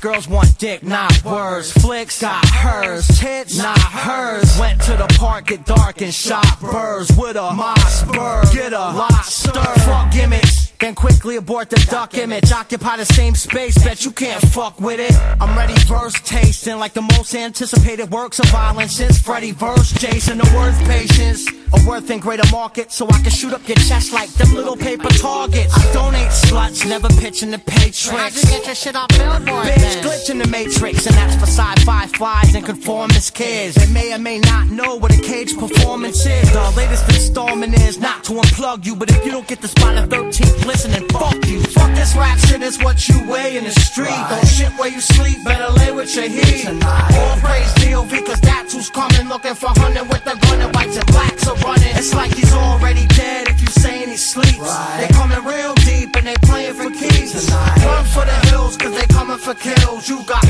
girls want dick, not words. Flicks got hers, tits not hers. Went to the park, get dark and shot birds with a Mossberg. Get a lot stir. Fuck gimmicks. Then quickly abort the duck image. Occupy the same space, bet you can't fuck with it. I'm ready, verse tasting like the most anticipated works of violence since Freddy verse Jason. The worth patience, a worth in greater market, so I can shoot up your chest like them little paper targets. I donate sluts, never pitching the pay tricks. How'd you get your shit off Billboard Bitch, glitching the matrix, and that's for sci-fi flies and conformist kids. They may or may not know what a cage performance is. The latest installment is not to unplug you, but if you don't get the spot at 13th, listen and fuck you. Fuck this rap shit, is what you weigh in the street. Don't shit where you sleep, better lay with your heat. All praise DOV, cause that's who's coming, looking for hunting with the gun and whites and blacks are running. It's like he's already dead if you saying he sleeps. They coming real deep and they playing for keys. Run for the hills, cause they coming for kills. You got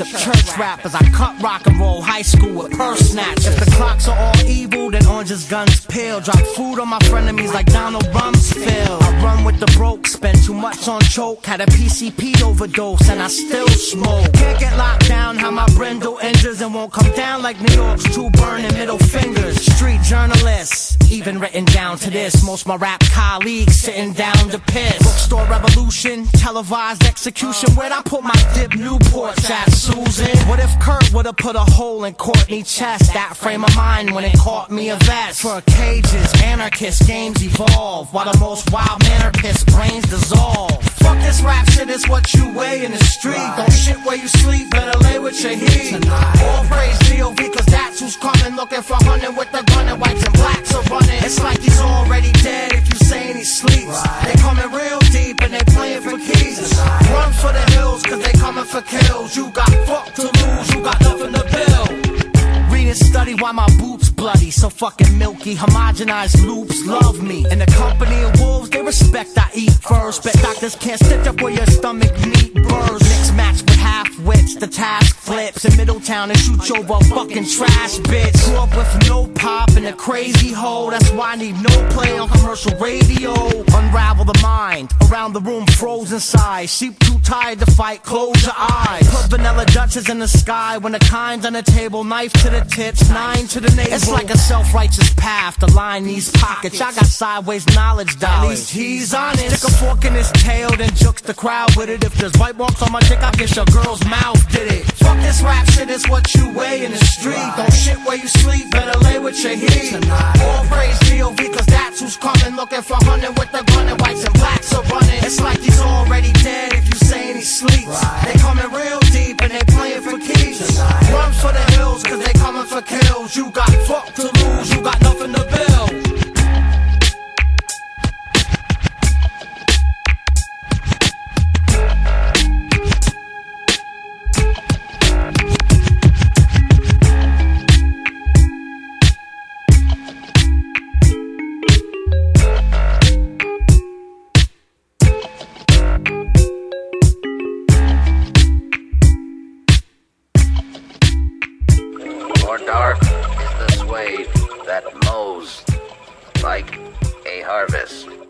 worship church rappers. I cut rock and roll high school with purse snatchers. If the clocks are all evil, then oranges guns peel. Drop food on my frenemies like Donald Rumsfeld. I run with the broke, spend too much on choke. Had a PCP overdose and I still smoke. Can't get locked down, how my brindle injures and won't come down like New York's two burning middle fingers. Street journalists, even written down to this. Most my rap colleagues sitting down to piss. Bookstore revolution, televised execution. Where'd I put my dip Newport at, Susan? What if Kurt would've put a hole in Courtney chest? That frame of mind when it caught me a vest. For cages, anarchist games evolve. While the most wild anarchist brains dissolve. Fuck this rap shit, it's what you weigh in the street. Don't shit where you sleep, better lay with your heat. All praise DOV, cause that's who's coming. Looking for hunting with the gun and whites and It's like he's already dead if you saying he sleeps. They coming real deep and they playing for keys. Run for the hills, cause they coming for kills. You got fuck to lose, you got nothing to build. Read and study why my boots bloody, so fucking milky. Homogenized loops love me. In the company of wolves, they respect I eat first. But doctors can't stitch up where your stomach meat burrs. Mix match with half wits, the task flips in Middletown and shoot you over a fucking trash bitch. Grew up with no pop and a crazy hole. That's why I need no play on commercial radio. Unravel the mind, around the room frozen size. Sheep too tired to fight, close your eyes. Put vanilla Dutchess in the sky when the kind's on the table. Knife to the tits, nine to the navel. It's like a self-righteous path to line these pockets. I got sideways knowledge dollars. At least he's honest. Stick a fork in his tail, then jukes the crowd with it. If there's white marks on my dick, I guess your girl's mouth did it. Fuck this rap shit, it's what you weigh in the street. Don't shit where you sleep, better lay with your heat. All praise DOV, cause that's who's coming. Looking for hunting with the gun and whites and blacks are running. It's like he's already dead More dark is this wave that mows like a harvest.